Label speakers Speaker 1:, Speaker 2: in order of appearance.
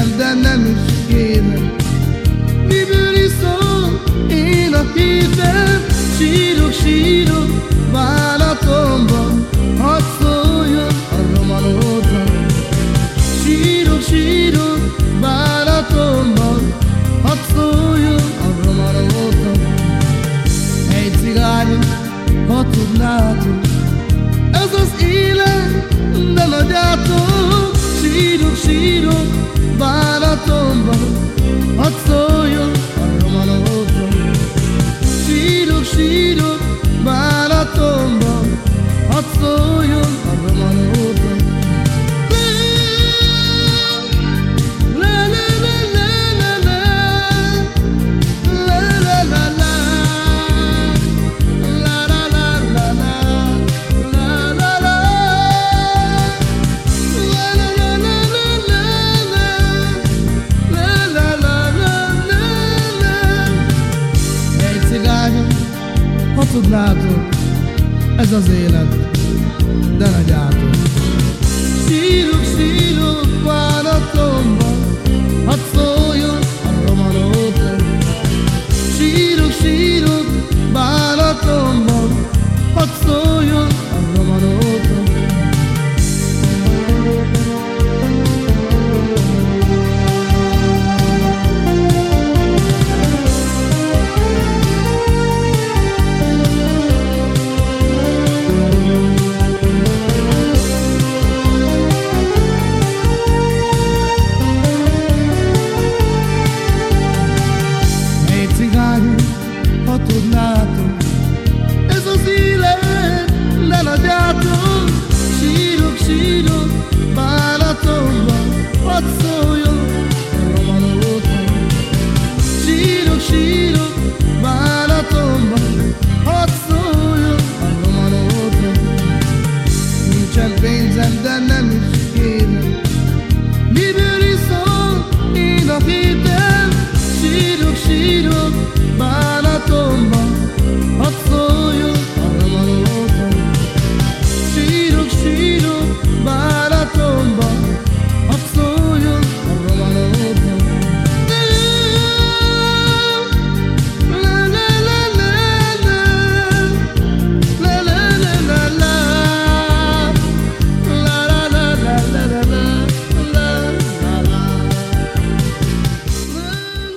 Speaker 1: szívem, de nem is kérem Miből iszom én a képem? Sírok, sírok, vállatomban Hadd szóljon a romanóta Sírok, sírok, vállatomban Hadd szóljon a romanóta Egy cigány, ha tudnátok Ez az élet, de nagyátok. Sírok, sírok bánatomban, hadd szóljon a romanóton. Sírok, sírok, bánatomban, hadd szóljon tudnátok, ez az élet, de ne gyártok. Sírok, sírok, سمعت شيلوا شيلوا معنى طول واتساب